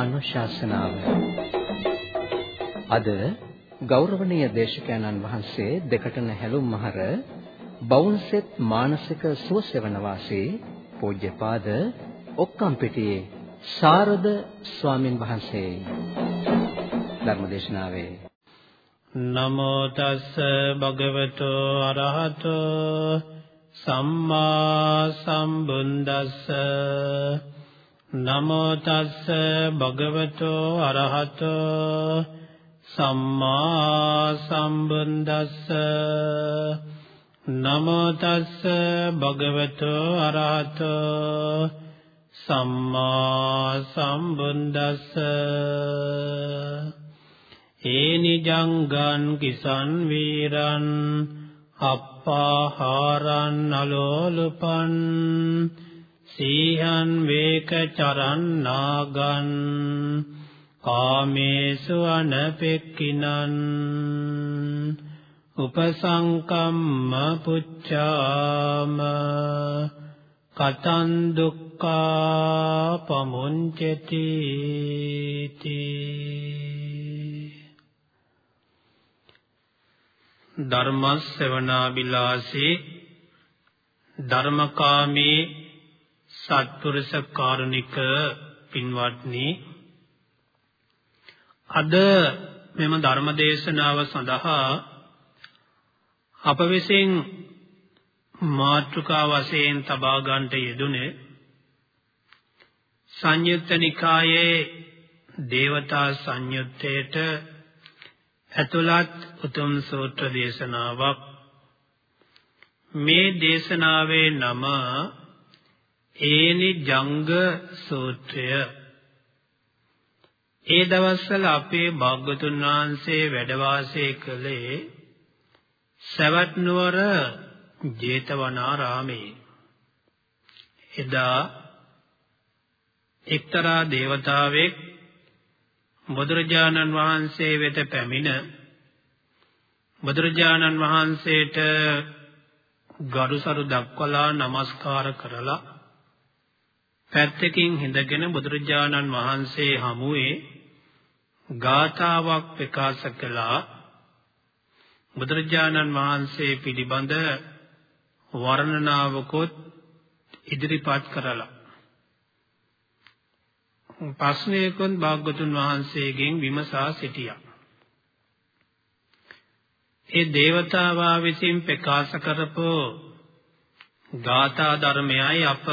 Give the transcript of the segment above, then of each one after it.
ධර්මානුශාසනාව. අද ගෞරවනීය දේශකයන්න් වහන්සේ දෙකටන හැලුම් මහර බවුන්සෙත් මානසික සුවසෙවන වාසී පූජ්‍යපාද ඔක්කම්පිටියේ සාරද ස්වාමින් වහන්සේ. ධර්මදේශනාවේ. නමෝ තස්ස භගවතෝ අරහතෝ. සම්මා සම්බුද්දස්ස. නමෝ තස්ස භගවතෝ අරහතෝ සම්මා සම්බුද්දස්ස නමෝ තස්ස භගවතෝ අරහතෝ සම්මා සම්බුද්දස්ස ඒනිජංගන් කිසන් වීරන් අප්පාහාරන් අලෝලුපන් සීහන් වේක චරන්නාගන් කාමේසු අනපෙක්කිනන් උපසංකම්ම පුච්ඡාම කතං දුක්ඛා පමුංචති ධර්ම ශ්‍රවණාබිලාසී ධර්මකාමී සත්පුරුෂ කාරුණික පින්වත්නි අද මෙම ධර්ම දේශනාව සඳහා අප විසින් මාතෘකා වශයෙන් තබා ගන්නට යෙදුනේ සංයුත්ත නිකායේ දේවතා සංයුත්තේට ඇතුළත් උතුම් සූත්‍ර දේශනාවක්. මේ දේශනාවේ නම ඒනි ජංග සූත්‍රය. ඒ දවස්වල අපේ භාග්‍යතුන් වහන්සේ වැඩ වාසය කළේ සවැත් නුවර ජේතවනාරාමේ එදා එක්තරා දේවතාවෙක් බුදුරජාණන් වහන්සේ වෙත පැමිණ බුදුරජාණන් වහන්සේට ගරුසරු දක්වලා নমස්කාර කරලා පැත්තකින් හිඳගෙන බුදුරජාණන් වහන්සේ හමුවේ ගාථාවක් ප්‍රකාශ කළා බුදුරජාණන් වහන්සේ පිළිබඳ වර්ණනාවකොත් ඉදිරිපත් කරලා ප්‍රශ්නයකොත් භාග්‍යතුන් වහන්සේගෙන් විමසා සිටියා. ඒ దేవතාවා විසින් ප්‍රකාශ කරපෝ ගාථා ධර්මයයි අප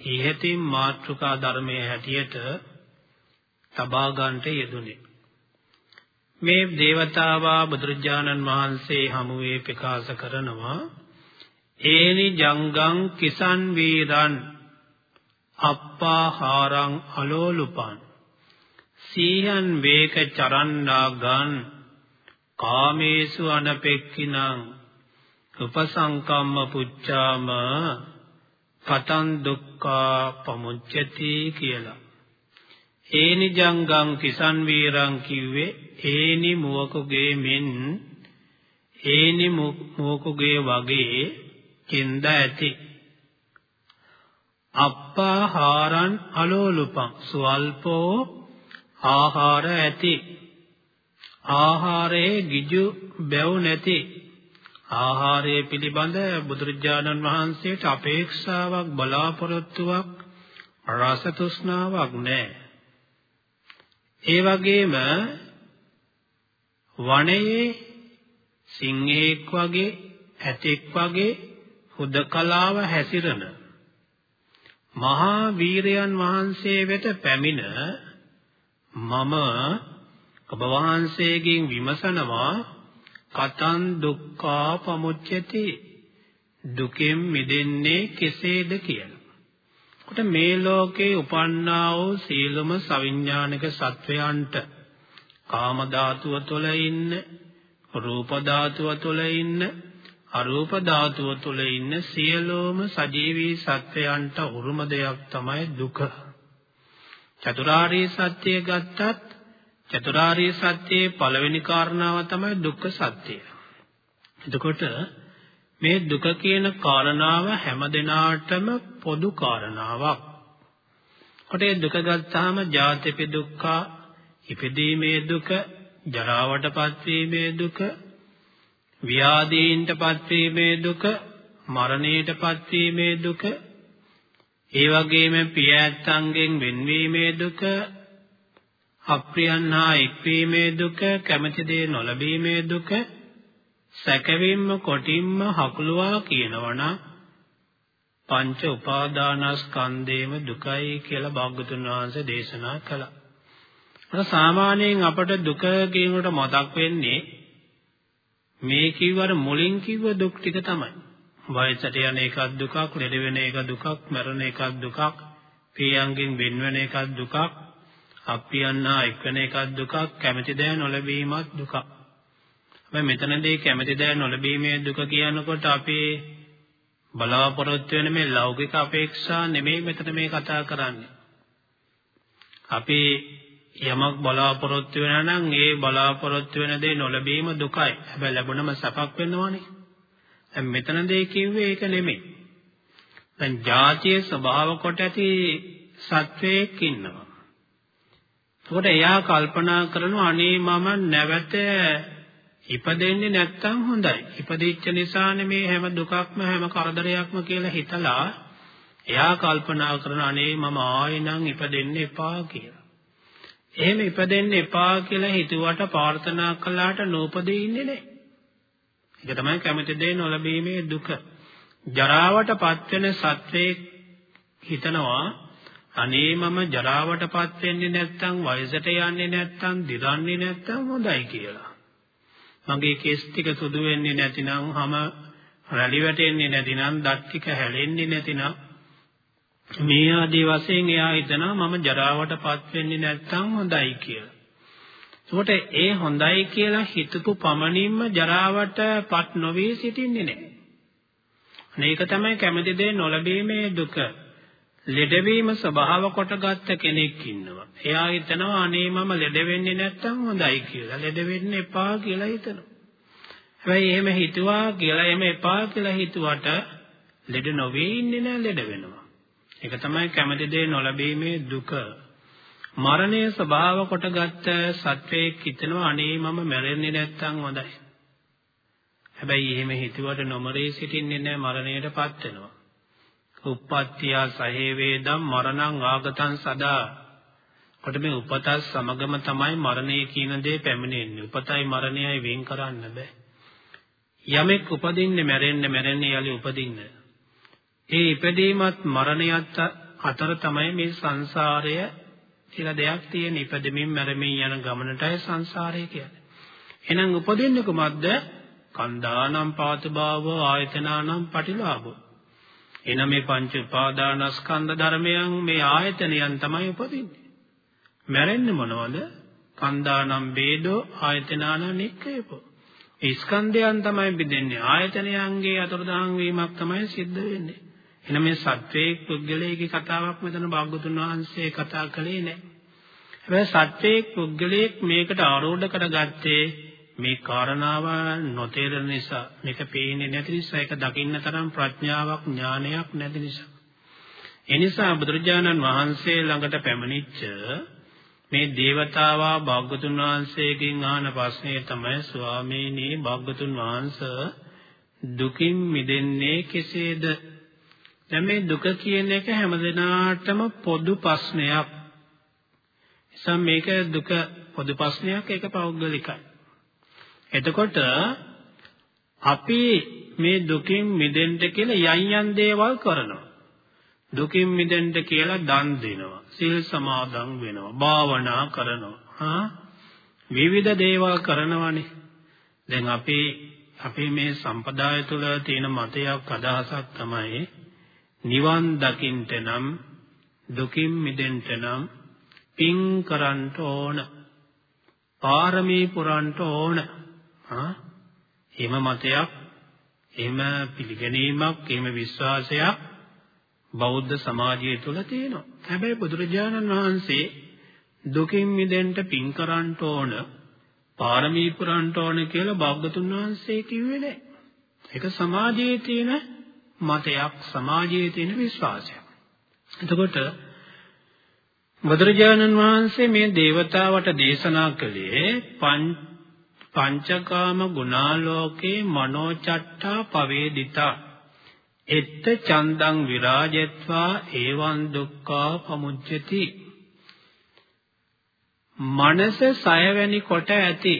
ඉහතින් මාතෘකා ධර්මයේ හැටියට තබා ගන්නට යෙදුනේ. මේ దేవතාවා බුදුරජාණන් වහන්සේ හමුවේ ප්‍රකාශ කරනවා ඒනි ජංගං කිසන් වීරන් අප්පාහාරං අලෝලුපන් සීහන් වේක චරන්නා ගන් කාමේසු අනපෙක්කිනං උපසංකම්ම පුච්චාම පතන් දුක්ඛා පමුච්චති කියලා. ඒනි ජංගං කිසන් වීරං කිව්වේ ඒනි මුවකුගේ මෙන් ඒනි මුවකුගේ වගේ කෙන්ද ඇති. අප්පාහාරං අලෝලුපං සුවල්පෝ ආහාර ඇති. ආහාරයේ ගිජු බැව් නැති. ආහාරයේ පිළිබඳ බුදුරජාණන් වහන්සේට අපේක්ෂාවක් බලාපොරොත්තුවක් රස තෘෂ්ණාවක් නැහැ. ඒ වගේම වනයේ සිංහෙක් වගේ ඇතෙක් වගේ හුදකලාව හැසිරෙන මහා වීරයන් වහන්සේ වෙත පැමිණ මම ඔබ වහන්සේගෙන් විමසනවා කතං දුක්ඛා පමුච්චති දුකෙන් මිදෙන්නේ කෙසේද කියලා. කොට මේ ලෝකේ උපන්නා වූ සීලම සවිඥානික සත්වයන්ට කාම ධාතුව තුළ ඉන්න රූප ධාතුව තුළ ඉන්න අරූප ධාතුව තුළ ඉන්න සියලුම සජීවී සත්වයන්ට උරුම දෙයක් තමයි දුක. චතුරාර්ය සත්‍ය ගත්තත් චතුරාර්ය සත්‍යයේ පළවෙනි කාරණාව තමයි දුක්ඛ සත්‍යය. එතකොට මේ දුක කියන කාරණාව හැම දිනාටම පොදු කාරණාවක්. කොටේ දුක ගත්තාම ජාතිපි දුක්ඛ, ඉපදීමේ දුක, ජරාවටපත් වීමේ දුක, ව්‍යාධීන්ටපත් වීමේ දුක, මරණයටපත් වීමේ දුක, ඒ වගේම පිය ඇත්තන්ගෙන් වෙන්වීමේ දුක, අප්‍රියන් හා එක්වීමේ දුක, කැමැති දේ නොලැබීමේ දුක, සැකවින්ම කොටින්ම හකුලුවා කියනවනම් පංච උපාදානස්කන්ධේම දුකයි කියලා භාග්‍යතුන් වහන්සේ දේශනා කළා. අර සාමාන්‍යයෙන් අපට දුක කියනකොට මතක් වෙන්නේ මේ කිව්වර මුලින් කිව්ව දුක් ටික තමයි. වයසට යන එකක් දුකක්, ලෙඩ වෙන එක දුකක්, මරණ එකක් දුකක්, පියංගෙන් වෙන වෙන එකක් දුකක්, අප්පියන්නා එක්වෙන එකක් දුකක්, කැමැති දෑ නොලැබීමත් දුකක්. හැබැයි මෙතනදී කැමැති දෑ නොලැබීමේ දුක කියනකොට අපි බලාපොරොත්තු වෙන මේ ලෞකික අපේක්ෂා නෙමෙයි මෙතන මේ කතා කරන්නේ. අපි යමක් බලාපොරොත්තු වෙනා නම් ඒ බලාපොරොත්තු වෙන දේ නොලැබීම දුකයි. හැබැයි ලැබුණම සපක් වෙනවනේ. දැන් මෙතනදී කිව්වේ ඒක නෙමෙයි. දැන් ජාතිය ස්වභාව කොට ඇති සත්වයක් ඉන්නවා. එතකොට එයා කල්පනා කරනවා අනේ මම නැවත ඉපදෙන්නේ නැත්තම් හොඳයි. ඉපදිච්ච නිසානේ මේ හැම දුකක්ම හැම කරදරයක්ම කියලා හිතලා එයා කල්පනා කරන අනේ මම ආයෙනම් ඉපදෙන්න එපා කියලා. එහෙම ඉපදෙන්න එපා කියලා හිතුවට ප්‍රාර්ථනා කළාට නූපදී ඉන්නේ නැහැ. ඒක තමයි කැමති දේ නොලැබීමේ දුක. ජරාවටපත් වෙන සත්වයේ හිතනවා අනේ මම ජරාවටපත් වෙන්නේ නැත්තම් වයසට යන්නේ නැත්තම් දිරන්නේ නැත්තම් හොඳයි කියලා. මගේ කෙස් ටික සුදු වෙන්නේ නැතිනම් හැම රැලි වැටෙන්නේ නැතිනම් දත් ටික හැලෙන්නේ නැතිනම් මේ ආදී වශයෙන් එයා හිතනවා මම ජරාවටපත් වෙන්නේ නැත්තම් හොඳයි කියලා. ඒකට ඒ හොඳයි කියලා හිතපු පමණින්ම ජරාවටපත් නොවි සිටින්නේ නැහැ. මේක තමයි කැමති දේ නොලැබීමේ දුක. ලෙඩවීම ස්වභාව කොටගත්ත කෙනෙක් ඉන්නවා. එයා හිතනවා අනේ මම ලෙඩ වෙන්නේ නැත්තම් හොඳයි කියලා. ලෙඩ වෙන්න එපා කියලා හිතනවා. හැබැයි එහෙම හිතුවා කියලා එහෙම එපා කියලා හිතුවට ලෙඩ නොවේ ඉන්නේ නැහැ ලෙඩ වෙනවා. ඒක තමයි කැමති දේ නොලැබීමේ දුක. මරණය ස්වභාව කොටගත්ත සත්වයෙක් හිතනවා අනේ මම මැරෙන්නේ නැත්තම් හොඳයි. හැබැයි එහෙම හිතුවට නොමරී සිටින්නේ නැහැ මරණයටපත් වෙනවා. උප්පත්තිය සහේ වේදම් මරණං ආගතං සදා. කොට මේ උපතත් සමගම තමයි මරණය කියන දේ පැමිණෙන්නේ. උපතයි මරණයයි වෙන් කරන්න බෑ. යමෙක් උපදින්නේ මැරෙන්නේ මැරෙන්නේ යලි උපදින්න. ඒ ඉපදීමත් මරණයත් අතර තමයි මේ සංසාරය කියලා දෙයක් තියෙන ඉපදෙමින් මැරෙමින් යන ගමනටයි සංසාරය කියන්නේ. එහෙනම් උපදින්නේ කුමක්ද? කන්දානම් පාතභාව ආයතනානම් පටිලාභෝ. එන මේ පංච උපාදානස්කන්ධ ධර්මයන් මේ ආයතනයන් තමයි උපදින්නේ. මැරෙන්නේ මොනවද? කන්දානම් වේදෝ ආයතනාන නික්කේපෝ. ඒ ස්කන්ධයන් තමයි බෙදෙන්නේ. ආයතනයන්ගේ අතුරුදහන් වීමක් තමයි සිද්ධ වෙන්නේ. එන මේ සත්වයේ පුද්ගලයේ කතාවක් මෙතන භාග්‍යතුන් වහන්සේ කතා කළේ නැහැ. හැබැයි සත්වයේ පුද්ගලයේ මේකට ආරෝඪ කරගත්තේ මේ කාරණාව නොතේරෙන නිසා මේක පේන්නේ නැති නිසා ඒක දකින්න තරම් ප්‍රඥාවක් ඥානයක් නැති නිසා ඒ නිසා බුදුරජාණන් වහන්සේ ළඟට පැමිණිච්ච මේ దేవතාවා භාග්‍යතුන් වහන්සේගෙන් අහන ප්‍රශ්නේ තමයි ස්වාමීනි භාග්‍යතුන් වහන්සේ දුකින් මිදෙන්නේ කෙසේද දැන් මේ දුක කියන එක හැමදෙනාටම පොදු ප්‍රශ්නයක්. එසම් මේක දුක පොදු ප්‍රශ්නයක් ඒක පෞද්ගලිකයි. එතකොට අපි මේ දුකින් මිදෙන්න කියලා යම් යම් දේවල් කරනවා. දුකින් මිදෙන්න කියලා දන් දෙනවා. සිල් සමාදන් වෙනවා. භාවනා කරනවා. හා විවිධ දේවල් කරනවානේ. දැන් අපි අපි මේ සම්පදාය තුළ තියෙන මතයක් අදහසක් තමයි නිවන් දකින්න නම් දුකින් මිදෙන්න නම් පින් කරන්න ඕන. පාරමී පුරන්න ඕන. ආ එහෙම මතයක් එහෙම පිළිගැනීමක් එහෙම විශ්වාසයක් බෞද්ධ සමාජය තුළ තියෙනවා. හැබැයි බුදුරජාණන් වහන්සේ දුකින් මිදෙන්න පින් කරන්න ඕන පාරමී පුරන්න ඕන කියලා භාග්‍යතුන් වහන්සේ කිව්වේ නැහැ. ඒක සමාජයේ තියෙන මතයක් සමාජයේ තියෙන විශ්වාසයක්. එතකොට බුදුරජාණන් වහන්සේ මේ దేవතාවට දේශනා කළේ පංචකාම ගුණාලෝකේ මනෝචට්ටා පවේදිතා එත්ත චන්දං විරාජෙත්වා ඒවං දුක්ඛා පමුච්චති මනස සයවැනි කොට ඇති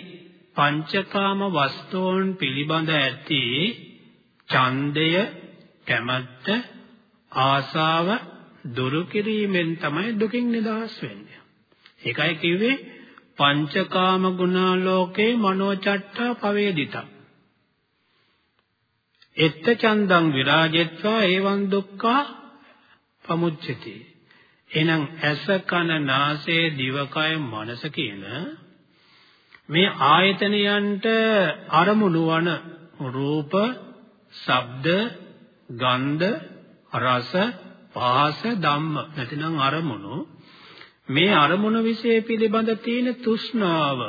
පංචකාම වස්තුන් පිළිබඳ ඇති ඡන්දය කැමැත්ත ආසාව දුරු කිරීමෙන් තමයි දුකින් නිදහස් වෙන්නේ. ඒකයි කිව්වේ පංචකාම ගුණාලෝකේ මනෝචට්ටා පවේදිතා. එත්ත චන්දං විරාජෙත්වා ඒවං දුක්ඛා පමුච්චති. එහෙනම් ඇස කන නාසය දිවකය මනස කියන මේ ආයතනයන්ට අරමුණු වන රූප, ශබ්ද, ගන්ධ, රස, පහස, ධම්ම නැතිනම් අරමුණු මේ අරමුණ વિશે පිළිබඳ තියෙන තෘෂ්ණාව,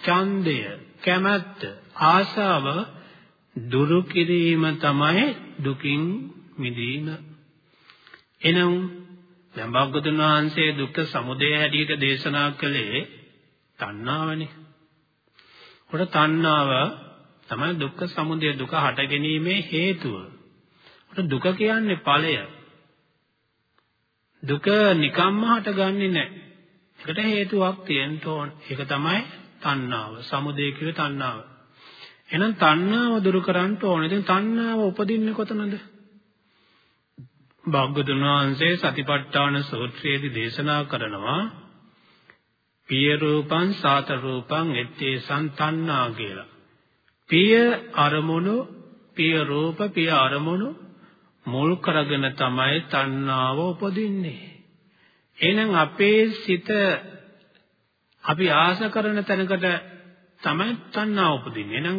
ඡන්දය, කැමැත්ත, ආශාව දුරු කිරීම තමයි දුකින් මිදීම. එනම් දැන් භග්ගතුන් වහන්සේ දුක්ඛ සමුදය හැටියට දේශනා කළේ තණ්හාවනේ. කොට තණ්හාව තමයි දුක්ඛ සමුදය දුක හට ගැනීමේ හේතුව. කොට දුක කියන්නේ ඵලය. දුක නිකම්ම හටගන්නේ නැහැ. ඒකට හේතුවක් තියෙන්න ඕන. ඒක තමයි තණ්හාව. සමුදය කියේ තණ්හාව. එහෙනම් තණ්හාව දුරු කරන්න ඕනේ. ඉතින් තණ්හාව උපදින්නේ කොතනද? භාග්‍යතුන් වහන්සේ සතිපට්ඨාන සූත්‍රයේදී දේශනා කරනවා පිය රූපං සාත රූපං එත්තේ සන්තන්නා කියලා. පිය අරමුණු පිය රූප පිය අරමුණු මුල් කරගෙන තමයි තණ්හාව උපදින්නේ. එහෙනම් අපේ සිත අපි ආශ කරන තැනකට තමයි තණ්හාව උපදින්නේ. එහෙනම්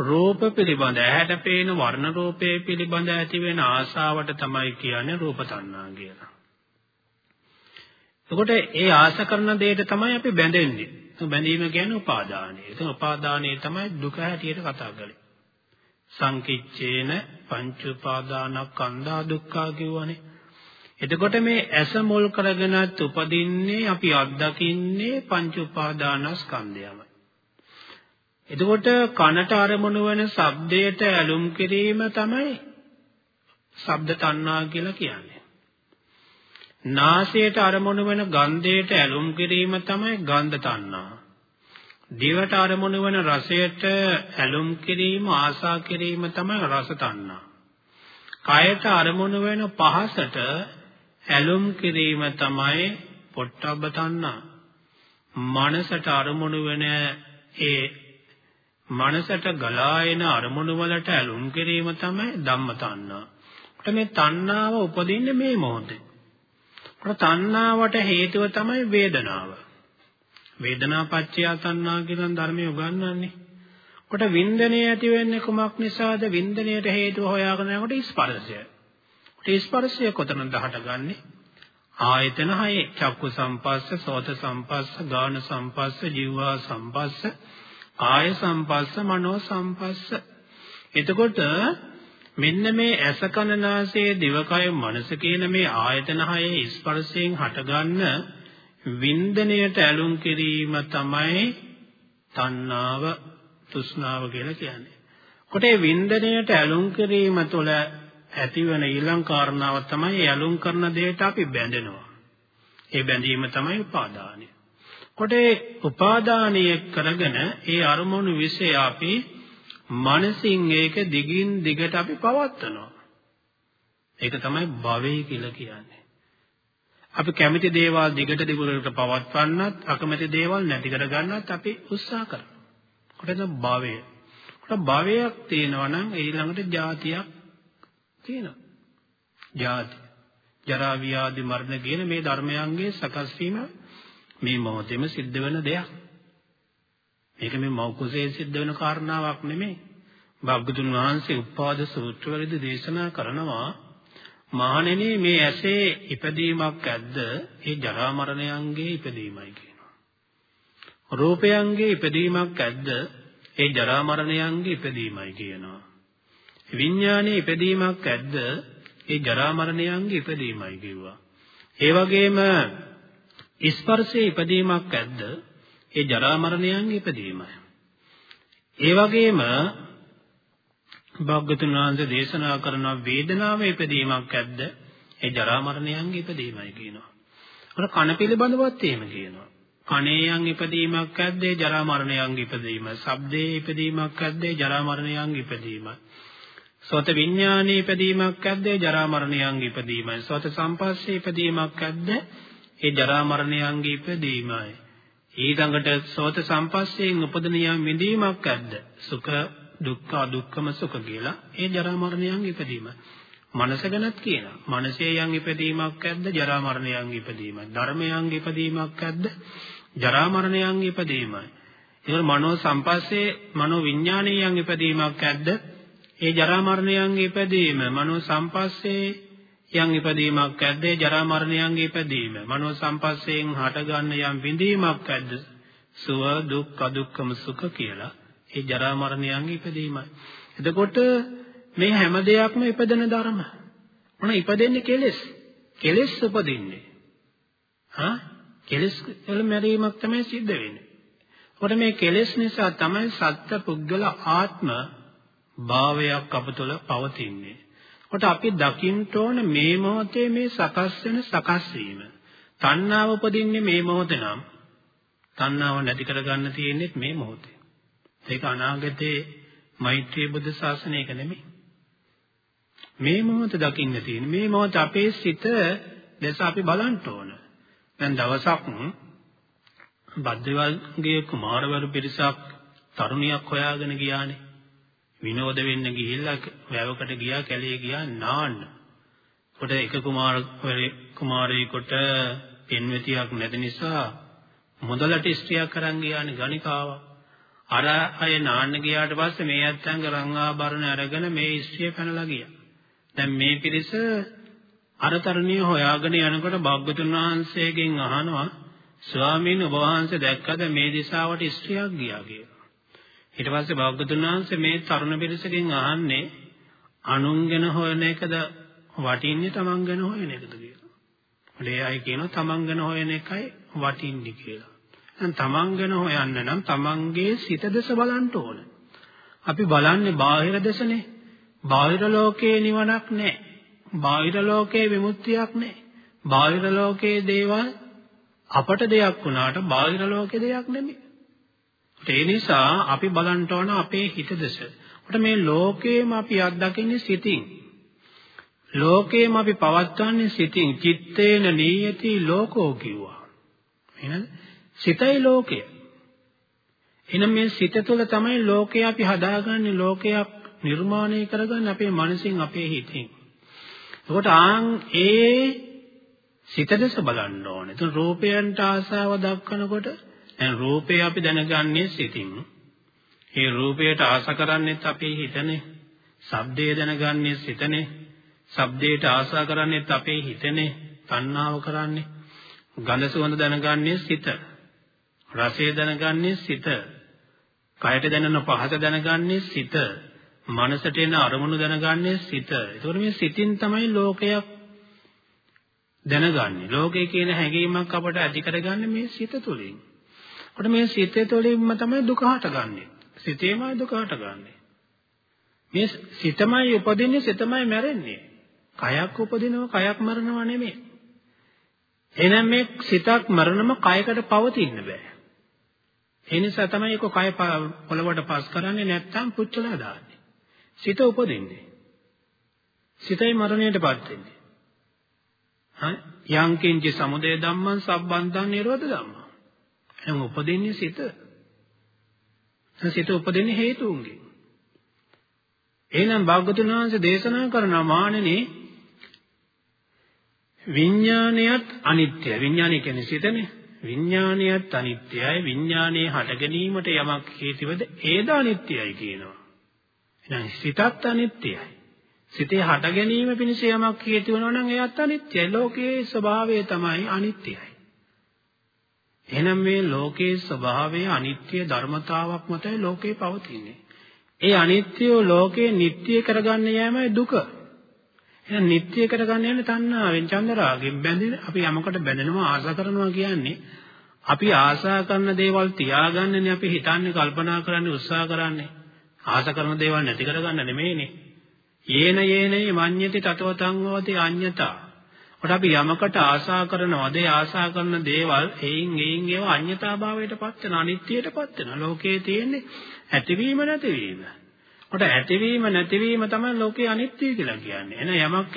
රූප පිළිබඳ ඇහැට පේන වර්ණ රූපයේ පිළිබඳ ඇති වෙන ආශාවට තමයි කියන්නේ රූප තණ්හා කියලා. එතකොට ඒ ආශ කරන දෙයට තමයි අපි බැඳෙන්නේ. බැඳීම කියන්නේ උපාදානය. ඒක උපාදානය තමයි දුක හැටියට කතා කරන්නේ. සංකිච්ඡේන පංච උපාදානස්කන්ධා දුක්ඛා කියවනේ. එතකොට මේ ඇස මුල් කරගෙනත් උපදින්නේ අපි අත්දකින්නේ පංච උපාදානස්කන්ධයම. එතකොට කනට අරමුණු වෙන ශබ්දයට ඇලුම් කිරීම තමයි ශබ්ද තණ්හා කියලා කියන්නේ. නාසයට අරමුණු වෙන ගන්ධයට ඇලුම් කිරීම තමයි ගන්ධ තණ්හා. දිවට අරමුණු වෙන රසයට ඇලුම් කිරීම ආසා කිරීම තමයි රස තණ්හා. කයට අරමුණු වෙන පහසට ඇලුම් කිරීම තමයි පොට්ටබ්බ තණ්හා. මනසට අරමුණු වෙන ඒ මනසට ගලා එන අරමුණු වලට ඇලුම් කිරීම තමයි ධම්ම තණ්හා. අපිට මේ තණ්හාව උපදින්නේ මේ මොහොතේ. අපිට තණ්හාවට හේතුව තමයි වේදනාව. වේදනා පත්‍ය තණ්හා කියන ධර්මයේ උගන්වන්නේ. කොට වින්දනය ඇති වෙන්නේ කුමක් නිසාද? වින්දනයට හේතුව හොයාගෙන යනකොට ස්පර්ශය. කොට ස්පර්ශය කොතනද හටගන්නේ? ආයතන හයේ චක්කු සම්පස්ස, සෝත සම්පස්ස, ගාන සම්පස්ස, ජීවා සම්පස්ස ආය සම්පස්ස මනෝ සම්පස්ස එතකොට මෙන්න මේ ඇස කන නාසය දිවකය මනස කියන මේ ආයතන හයේ ස්පර්ශයෙන් හටගන්න වින්දනයට ඇලුම් කිරීම තමයි තණ්හාව තෘෂ්ණාව කියලා කියන්නේ. කොට ඒ වින්දනයට ඇලුම් කිරීම තුළ ඇතිවන ඊළඟ කාරණාව තමයි ඇලුම් කරන දෙයට අපි බැඳෙනවා. ඒ බැඳීම තමයි උපාදානය. කොට උපාදානීය කරගෙන ඒ අරමුණු વિશે අපි මනසින් ඒක දිගින් දිගට අපි පවත්නවා. ඒක තමයි භවය කියලා කියන්නේ. අපි කැමති දේවල් දිගට දිගට පවත්වන්නත් අකමැති දේවල් නැති කර ගන්නත් අපි උත්සාහ කරනවා. කොටද භවය. කොට භවයක් තියෙනවා නම් ඊළඟට ජාතියක් තියෙනවා. ජාති. ජරා ව්‍යාධි මරණ කියන මේ ධර්මයන්ගේ සකස් වීම මේ මොහොතේම සිද්ධ වෙන දෙයක්. මේක මේ මෞකසේ සිද්ධ වෙන කාරණාවක් නෙමෙයි. භාග්‍යතුන් වහන්සේ උපාද සූත්‍රවලදී දේශනා කරනවා මහණෙනි මේ ඇසේ ඉපදීමක් ඇද්ද? ඒ ජරා මරණයන්ගේ ඉපදීමයි කියනවා. රූපයන්ගේ ඉපදීමක් ඇද්ද? ඒ ජරා මරණයන්ගේ ඉපදීමයි කියනවා. විඥානයේ ඉපදීමක් ඇද්ද? ඒ ජරා මරණයන්ගේ ඉපදීමයි කිව්වා. ඒ වගේම ස්පර්ශයේ ඉපදීමක් ඇද්ද? ඒ ජරා මරණයන්ගේ ඉපදීමයි. ඒ වගේම භාග්‍යතුන් වහන්සේ දේශනා කරන වේදනාවේ ඉපදීමක් ඇද්ද? ඒ ජරා මරණයන්ගේ ඉපදීමයි කියනවා. අර කන පිළිබඳවත් එහෙම කියනවා. කණේයන් ඉපදීමක් ඇද්දේ ජරා මරණයන්ගේ ඉපදීම. ශබ්දයේ ඉපදීමක් ඇද්දේ ජරා මරණයන්ගේ ඉපදීමයි. සෝත විඥානයේ ඉපදීමක් ඇද්දේ ජරා මරණයන්ගේ ඉපදීමයි. සෝත සම්පස්සේ ඉපදීමක් ඇද්ද ඒ ජරා මරණයන්ගේ ඉපදීමයි. ඊළඟට සෝත සම්පස්සයෙන් උපදින යම් විඳීමක් ඇද්ද? සුඛ දුක්ඛ දුක්ඛම සුඛ කියලා. ඒ ජරා මරණයන්ගේ ඉපදීමයි. මනස ගැනත් කියනවා. මනසේ යම් ඉපදීමක් ඇද්ද? ජරා මරණයන්ගේ ඉපදීමයි. ධර්මයන්ගේ ඉපදීමක් ඇද්ද? ජරා මරණයන්ගේ ඉපදීමයි. ඒක මනෝ සම්පස්සේ මනෝ විඥානීයන් ඉපදීමක් ඇද්ද? ඒ ජරා මරණයන්ගේ ඉපදීම මනෝ සම්පස්සේ යම් ඉපදීමක් ඇද්ද? ජරා මරණයන්ගේ ඉපදීම මනෝ සම්පස්සයෙන් හටගන්න යම් විඳීමක් ඇද්ද? සුව දුක් අදුක්කම සුඛ කියලා. ඒ ජරා මරණයන්ගේ ඉපදීමයි. එතකොට මේ හැම දෙයක්ම ඉපදෙන ධර්ම. මොන ඉපදෙන්නේ කෙලෙස්. කෙලෙස් උපදින්නේ. හා කෙලෙස් වල මැරීමක් තමයි සිද්ධ වෙන්නේ. කොට මේ කෙලෙස් නිසා තමයි සත්‍ය පුද්ගල ආත්ම භාවයක් අප තුළ පවතින්නේ. කොට අපි දකින්න ඕන මේ මොහොතේ මේ සකස් වෙන සකස් වීම. තණ්හාව උපදින්නේ මේ මොහොතේ නම් තණ්හාව නැති කරගන්න තියෙන්නේ මේ මොහොතේ. ඒක අනාගතේ මෛත්‍රී බුද්ධ ශාසනයක නෙමෙයි. මේ මොහොත දකින්න තියෙන මේ මොහොත අපේ සිත දැස අපි බලන්න ඕන. දැන් දවසක් බද්දේවල්ගේ කුමාරවරු පිරිසක් තරුණියක් හොයාගෙන ගියානේ. විනෝද වෙන්න ගිහිල්ලා වැවකට ගියා කැලේ ගියා නාන්න. කොට එක කුමාර කුමාරයෙකුට පෙන්වතියක් නැති නිසා මොදලට ස්ත්‍රියක් අරන් ගියානේ ගණිකාව. අර අය නාන්න ගියාට පස්සේ මේ අත්තංග රං ආභරණ අරගෙන මේ ස්ත්‍රිය පැනලා ගියා. දැන් මේ පිරිස අර තරණිය හොයාගෙන යනකොට භාග්‍යතුන් වහන්සේගෙන් අහනවා ස්වාමීන් වහන්සේ දැක්කද මේ දිශාවට ස්ත්‍රියක් ගියා කියලා. ඊට පස්සේ භාග්‍යතුන් වහන්සේ මේ තරුණ පිරිසකින් අහන්නේ අනුන්ගෙන හොයන එකද වටින්නේ තමන් ගැන හොයන එකද කියලා. ඒ අය කියනවා තමන් ගැන හොයන එකයි වටින්නේ කියලා. දැන් තමන් ගැන හොයන්න නම් තමන්ගේ සිත දෙස බලන්න ඕන. අපි බලන්නේ බාහිර දෙසනේ. බාහිර ලෝකේ නිවනක් නැහැ. බාහිර ලෝකේ විමුක්තියක් නැහැ. බාහිර ලෝකේ දේවල් අපට දෙයක් වුණාට බාහිර ලෝකේ දෙයක් නෙමෙයි. ඒ නිසා අපි බලන්න ඕන අපේ හිත දෙස. අපිට මේ ලෝකේම අපි අත්දකින්නේ සිතින්. ලෝකේම අපි පවත්වන්නේ සිතින්. චිත්තේන නීයති ලෝකෝ කිව්වා. එහෙනම් සිතයි ලෝකය. එහෙනම් මේ සිත තුළ තමයි ලෝකය අපි හදාගන්නේ ලෝකයක් නිර්මාණය කරගන්නේ අපේ මනසින් අපේ හිතින්. එතකොට ආන් ඒ සිත දෙස බලන්න ඕනේ. එතකොට රූපයන්ට ආසාව දක්වනකොට දැන් රූපය අපි දැනගන්නේ සිතින්. ඒ රූපයට ආස කරන්නේත් අපේ හිතනේ. ශබ්දය දැනගන්නේ සිතනේ. ශබ්දයට ආසා කරන්නේත් අපේ හිතනේ. තණ්හාව කරන්නේ. ගඳ සුවඳ දැනගන්නේ සිත. රසය දැනගන්නේ සිත. කයට දැනෙන පහස දැනගන්නේ සිත. මනසට එන අරමුණු දැනගන්නේ සිත. ඒතකොට මේ සිතින් තමයි ලෝකයක් දැනගන්නේ. ලෝකය කියන හැඟීමක් අපට ඇති කරගන්නේ මේ සිත තුළින්. අපිට මේ සිත තුළින්ම තමයි දුක හටගන්නේ. සිතේමයි දුක හටගන්නේ. මේ සිතමයි උපදින්නේ සිතමයි මැරෙන්නේ. කයක් උපදිනව කයක් මරනව නෙමෙයි. එහෙනම් මේ සිතක් මරණම කයකට පවතින්න බෑ. ඒ නිසා තමයි ඒක කය පොළවට පස් කරන්නේ නැත්නම් පුච්චලා දාන්නේ. සිත උපදින්නේ. සිතයි මරණයටපත් වෙන්නේ. හා යංකින්ච සමුදය ධම්මං සම්බන්ධං නිරෝධ ධම්මං. එහෙනම් උපදින්නේ සිත. සිත උපදින්නේ හේතුන්ගෙන්. එහෙනම් භාග්‍යතුන් වහන්සේ දේශනා කරන මානෙනේ විඥානයත් අනිත්‍යයි. විඥානය කියන්නේ සිතනේ. විඥානයත් අනිත්‍යයි. විඥානයේ හට ගැනීමට යමක් හේතුවද ඒද අනිත්‍යයි කියනවා. එහෙනම් සිතත් අනිත්‍යයි. සිතේ හට ගැනීම පිණිස යමක් හේතු වෙනවා නම් එයත් අනිත්‍යයි. ලෝකයේ ස්වභාවය තමයි අනිත්‍යයි. එහෙනම් මේ ලෝකයේ ස්වභාවය අනිත්‍ය ධර්මතාවක් මතයි ලෝකේ පවතින්නේ. ඒ අනිත්‍ය ලෝකේ නිට්ටය කරගන්න යෑමයි දුක. එහෙනම් නිත්‍ය කරගන්න යන්නේ තණ්හාවෙන් චන්දරාගෙන් බැඳෙන අපි යමකට බැඳෙනවා ආශා කරනවා කියන්නේ අපි ආශා කරන දේවල් තියාගන්නනේ අපි හිතන්නේ කල්පනා කරන්නේ උත්සාහ කරන්නේ ආශා කරන දේවල් නැති කරගන්න නෙමෙයිනේ යේන යේනේ මඤ්ඤති තතවතං හෝති අඤ්ඤතා කොට අපි යමකට ආශා කරනවද ඒ ආශා කරන දේවල් එයින් එයින් ඒව අඤ්ඤතාභාවයටපත් වෙන අනිත්‍යයටපත් වෙන ලෝකයේ තියෙන්නේ ඇතිවීම නැතිවීම. කොට ඇතිවීම නැතිවීම තමයි ලෝකයේ අනිත්‍ය කියලා කියන්නේ. එන යමක්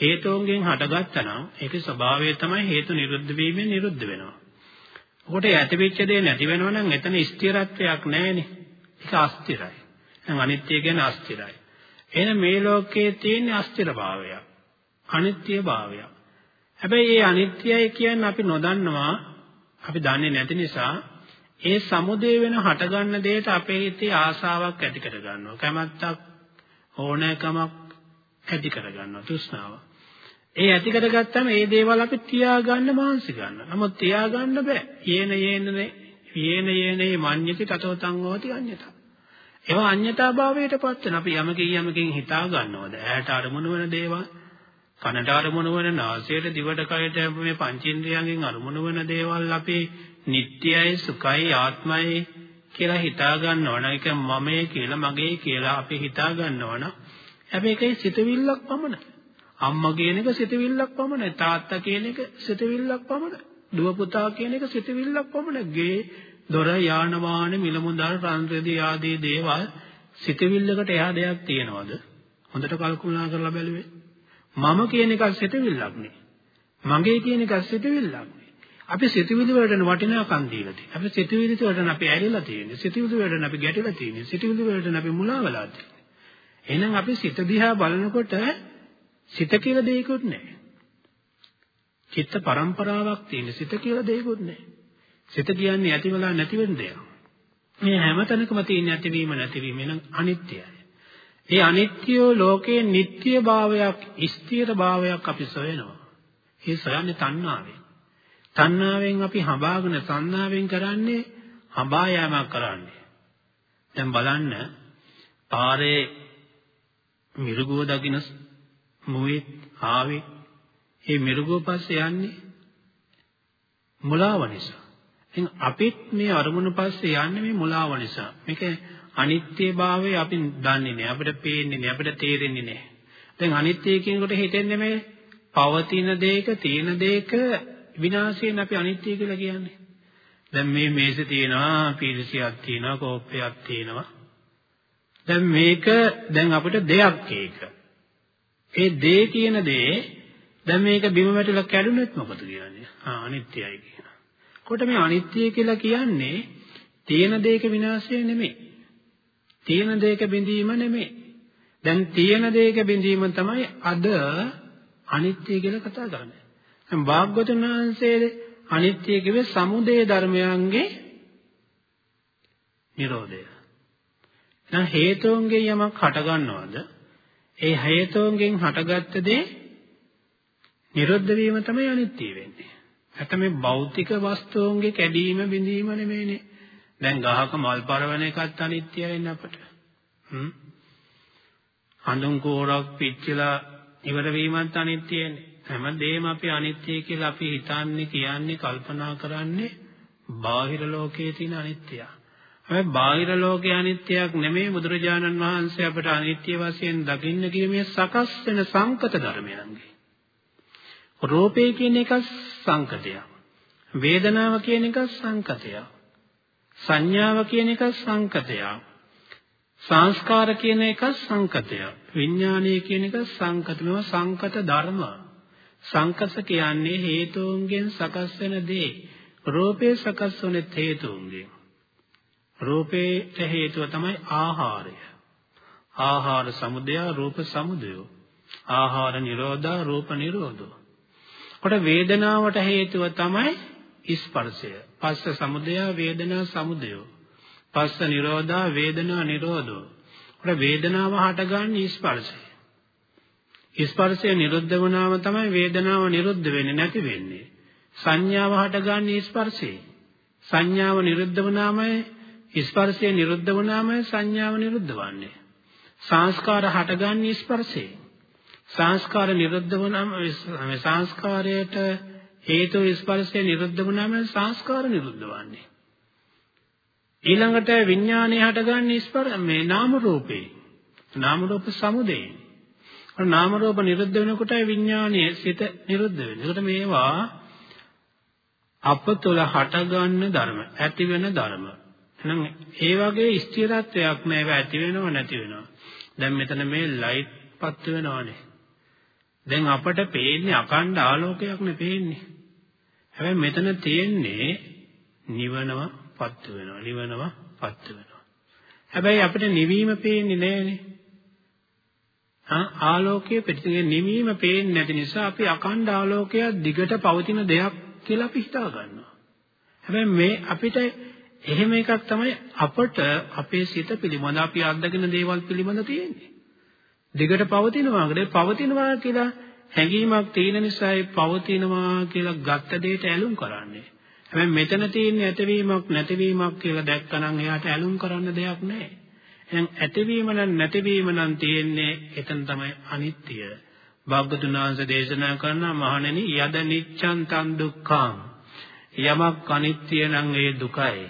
හේතුන්ගෙන් හටගත්තා නම් ඒකේ ස්වභාවය තමයි හේතු නිරුද්ධ වීමෙන් නිරුද්ධ වෙනවා. කොට ඇතිවෙච්ච දේ නැති වෙනවා නම් එතන ස්ථිරත්වයක් නැහැනේ. ඒක අස්තිරයි දැන් අනිත්‍ය කියන්නේ අස්තිරයි එහෙනම් මේ ලෝකයේ තියෙන අස්තිරභාවයක් අනිත්‍යභාවයක්. හැබැයි මේ අනිත්‍යයි කියන්නේ අපි නොදන්නවා අපි දන්නේ නැති නිසා ඒ සමුදේ වෙන හටගන්න දෙයට අපේ හිතේ ආසාවක් ඇති කර ගන්නවා කැමැත්තක් ඕනෑකමක් ඇති කර ගන්නවා තෘෂ්ණාව. ඒ ඇති කරගත්තම ඒ දේවල් අපි තියාගන්න මානසි ගන්නවා. නමුත් තියාගන්න බෑ. යේන යේනනේ යේන යේනේ මඤ්ඤති තතෝතං හෝති අඤ්ඤතා. ඒවා අඤ්ඤතා භාවයටපත් වෙන අපි යමකින් යමකින් හිතා ගන්නවද? ඇහැට අරමුණු වෙන දේවල් කනට අරමුණු වෙන නාසයට දිවට කයට මේ පංචේන්ද්‍රයන්ගෙන් අරමුණු වෙන දේවල් අපි නිට්ටයයි සුඛයි ආත්මයි කියලා හිතා ගන්නවනම් ඒක මමයි කියලා මගේ කියලා අපි හිතා ගන්නවනම් හැබැයි ඒකේ සිතවිල්ලක් පමණයි අම්මා කියන එක සිතවිල්ලක් පමණයි තාත්තා කියන එක සිතවිල්ලක් පමණයි දුව පුතා කියන එක සිතවිල්ලක් පමණයි ගේ දොර යාන වාහන මිල මුදල් රන්රදී ආදී දේවල් සිතවිල්ලකට එහා දෙයක් තියනවද? හොඳට කල්පනා කරලා බැලුවේ. මම කියන එක සිතවිල්ලක් නේ. මගේ කියන එක සිතවිල්ලක් නේ. අපි සිතවිලි වලට වටිනාකම් දීලා තියෙනවා. අපි සිතවිලි වලට අපි ඇලිලා තියෙන්නේ. සිතවිලි වලට අපි ගැටෙලා තියෙන්නේ. සිතවිලි වලට අපි මුලා වෙලා තියෙන්නේ. එහෙනම් අපි සිත දිහා බලනකොට සිත කියලා දෙයක්වත් නැහැ. චිත්ත පරම්පරාවක් තියෙන සිත කියලා දෙයක්වත් නැහැ. සිත කියන්නේ ඇතිවලා නැති වෙන දෙයක්. මේ හැම තැනකම තියෙන ඇතිවීම නැතිවීම නම් අනිත්‍යයි. ඒ අනිත්‍ය ලෝකයේ නිට්ටය භාවයක්, ස්ථිර භාවයක් අපි සොයනවා. ඒ සොයන්නේ තණ්හාවෙන්. තණ්හාවෙන් අපි හඹාගෙන තණ්හාවෙන් කරන්නේ හඹා යෑමක් කරන්නේ. දැන් බලන්න පාරේ මිருගුව දකින්න මුවේ ආවේ මේ මිருගුව පස්සේ යන්නේ මුලාව නිසා. ඉතින් අපිත් මේ අරමුණ පස්සේ යන්නේ මේ මුලාව නිසා. මේක අනිත්‍යභාවය අපි දන්නේ නැහැ. අපිට පේන්නේ නැහැ. අපිට තේරෙන්නේ නැහැ. දැන් අනිත්‍ය කියනකොට හිතෙන්නේ මේ පවතින දෙයක තියෙන දෙයක විනාශයෙන් අපි අනිත්‍ය කියලා කියන්නේ. දැන් මේ මේසෙ තියෙනවා පීරිසියක් තියෙනවා කෝප්පයක් තියෙනවා. දැන් මේක දැන් අපිට දෙයක් ඒක. ඒ දේ කියන දේ දැන් මේක බිම වැටිලා කැඩුනොත් මොකද කියන්නේ? ආ අනිත්‍යයි කියනවා. කොට මේ අනිත්‍ය කියලා කියන්නේ තියෙන දෙයක විනාශය නෙමෙයි. තියෙන දෙයක බිඳීම නෙමෙයි. දැන් තියෙන දෙයක බිඳීම තමයි අද අනිත්‍ය කියලා කතා කරන්නේ. දැන් භාග්‍යවතුන් වහන්සේ අනිත්‍ය කිව්වේ සමුදය ධර්මයන්ගේ නිරෝධය. දැන් හේතුන්ගෙන් යමක් හටගන්නවද? ඒ හේතුන්ගෙන් හටගත්ත දේ නිරුද්ධ වීම තමයි අනිත්‍ය වෙන්නේ. නැත්නම් මේ භෞතික වස්තුන්ගේ කැඩීම බිඳීම නෙමෙයිනේ. දැන් ගහක මල් පරවන එකත් අනිත්‍යයි අපට. හ්ම්. හඳුන් කෝරක් පිච්චිලා ඉවර වීමත් අනිත්‍යනේ. හැමදේම අපි අනිත්‍ය කියලා අපි හිතන්නේ කියන්නේ කල්පනා කරන්නේ බාහිර ලෝකයේ තියෙන අනිත්‍යය. හැබැයි බාහිර ලෝකයේ අනිත්‍යයක් නෙමෙයි බුදුරජාණන් වහන්සේ අපට අනිත්‍ය වශයෙන් දකින්න කිව්වේ සකස් වෙන සංකත ධර්මයන්ගේ. රූපේ කියන එක සංකතයක්. වේදනාව කියන එක සංකතයක්. සංඥාව කියන එක සංකතයක්. සංස්කාර කියන එක සංකතයක්. විඥානය කියන එක සංකත. මේවා සංකත ධර්ම. සංකස කියන්නේ හේතුන්ගෙන් සකස් වෙන දේ. රූපේ සකස් වුනේ හේතුන්ගෙන්. රූපේට හේතුව තමයි ආහාරය. ආහාර සමුදය රූප සමුදය. ආහාර නිරෝධා රූප නිරෝධෝ. කොට වේදනාවට හේතුව තමයි ස්පර්ශය. පස්ස සමුදය වේදනා සමුදය. පස්ස නිරෝධා වේදනා නිරෝධෝ. උඩ වේදනාව හටගන්නේ ස්පර්ශය. ස්පර්ශය නිරුද්ධ වුණාම තමයි වේදනාව නිරුද්ධ වෙන්නේ නැති වෙන්නේ. සංඥාව හටගන්නේ ස්පර්ශේ. සංඥාව නිරුද්ධ වුණාම ස්පර්ශය නිරුද්ධ වුණාම සංඥාව නිරුද්ධ වන්නේ. සංස්කාර හටගන්නේ ස්පර්ශේ. සංස්කාර නිරුද්ධ වුණාම මේ සංස්කාරයට හේතු ස්පර්ශය නිරුද්ධ වුණාම සංස්කාර නිරුද්ධ වන්නේ. ඊළඟට විඥානය හටගන්නේ ස්පර්ශ මේ නාම රූපේ. නාම රූප සමුදේ. නාම රූප නිරුද්ධ වෙනකොට විඥානයේ සිත නිරුද්ධ වෙනවා. ඒකට මේවා අප තුළ හටගන්න ධර්ම, ඇති වෙන ධර්ම. එහෙනම් ඒ වගේ ස්ථිරත්වයක් නෑ ඇති වෙනව නැති වෙනව. දැන් මෙතන මේ ලයිට් පත් වෙනවනේ. දැන් අපට පේන්නේ අකණ්ඩ ආලෝකයක් නේ පේන්නේ. හැබැයි මෙතන තියෙන්නේ නිවනව පත් වෙනවා. නිවනව පත් වෙනවා. හැබැයි අපිට නිවීම පේන්නේ නෑනේ. ආ ආලෝකයේ පිටින් නිවීම පේන්නේ නැති නිසා අපි අකණ්ඩ ආලෝකයක් දිගට පවතින දෙයක් කියලා අපි හිතා ගන්නවා. හැබැයි මේ අපිට එහෙම එකක් තමයි අපට අපේ සිත පිළිබඳ අපි අත්දකින දේවල් පිළිබඳ තියෙන්නේ. දිගට පවතිනවා කියලා පවතිනවා කියලා හැඟීමක් තියෙන නිසා ඒ පවතිනවා කියලා ගත්ත දෙයට ඇලුම් කරන්නේ. හැබැයි මෙතන තියෙන ඇතවීමක් නැතිවීමක් කියලා දැක්කනම් එයාට ඇලුම් කරන්න දෙයක් නැහැ. එහෙනම් ඇතිවීම නම් නැතිවීම නම් තියෙන්නේ එතන තමයි අනිත්‍ය. භාග්‍යතුන් වහන්සේ දේශනා කරන මහණෙනි යද නිච්ඡන් තන් දුක්ඛං යමක් අනිත්‍ය නම් ඒ දුකයි.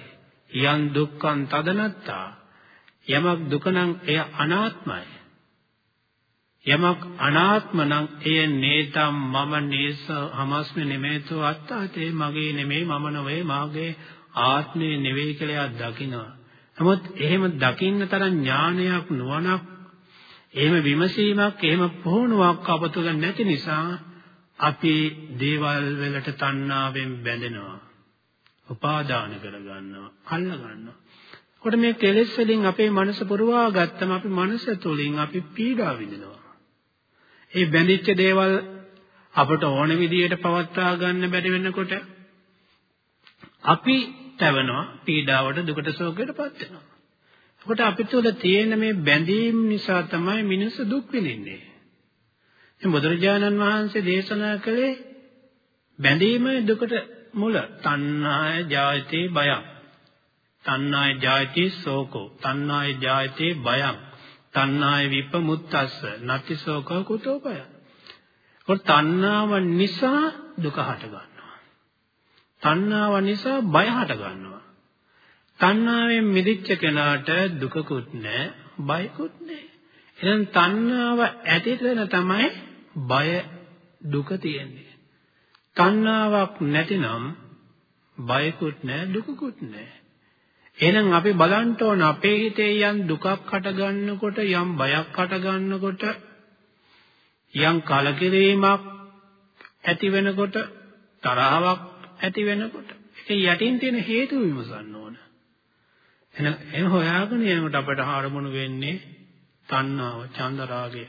යන් දුක්ඛං තදනත්තා යමක් දුක නම් එය අනාත්මයි. යමක් අනාත්ම නම් එය නේතම් මම නේස හමස්මි නෙමෙතෝ අත්තාතේ මගේ නෙමෙයි මම නොවේ මාගේ ආත්මේ නෙවෙයි කියලා දකිනවා. නමුත් එහෙම දකින්න තරම් ඥානයක් නුවණක් එහෙම විමසීමක් එහෙම පුහුණුවක් අප තුළ නැති නිසා අපි දේවල් වලට තණ්හාවෙන් බැඳෙනවා. උපාදාන කරගන්නවා, අල්ල ගන්නවා. කොට මේ කෙලෙස් වලින් අපේ මනස පුරවා ගත්තම අපි මනස තුලින් අපි පීඩා විඳිනවා. ඒ බැඳිච්ච දේවල් අපට ඕන විදියට පවත්වා ගන්න බැරි වෙනකොට අපි තැවෙනවා පීඩාවට දුකට ශෝකයටපත් වෙනවා. එතකොට අපි තුළ තියෙන මේ බැඳීම් නිසා තමයි මිනිස්සු දුක් විඳින්නේ. ඉතින් බුදුරජාණන් වහන්සේ දේශනා කළේ බැඳීමයි දුකට මුල. තණ්හාය ජායතේ බයං. තණ්හාය ජායතේ ශෝකෝ. තණ්හාය ජායතේ බයං. තණ්හාය විපමුත්තස්ස නති ශෝකෝ කුතෝ බය. ඔය තණ්හාව නිසා දුක හට ගන්නවා. තණ්හාව නිසා බය හට ගන්නවා. තණ්හාවෙන් මිදිච්ච කෙනාට දුකකුත් නැහැ, බයකුත් නැහැ. එහෙනම් තණ්හාව ඇති කරන තමයි බය දුක තියෙන්නේ. තණ්හාවක් නැතිනම් බයකුත් නැහැ, දුකකුත් නැහැ. එහෙනම් අපි බලන්න ඕන අපේ හිතේ යම් දුකක් හට ගන්නකොට යම් බයක් හට ගන්නකොට යම් කලකිරීමක් ඇති වෙනකොට තරහාවක් ඇති වෙනකොට ඒ යටින් තියෙන හේතු විමසන්න ඕන. එහෙනම් එන හොයාගෙන යනකොට අපට හරමුණු වෙන්නේ තණ්හාව, චන්දරාගය.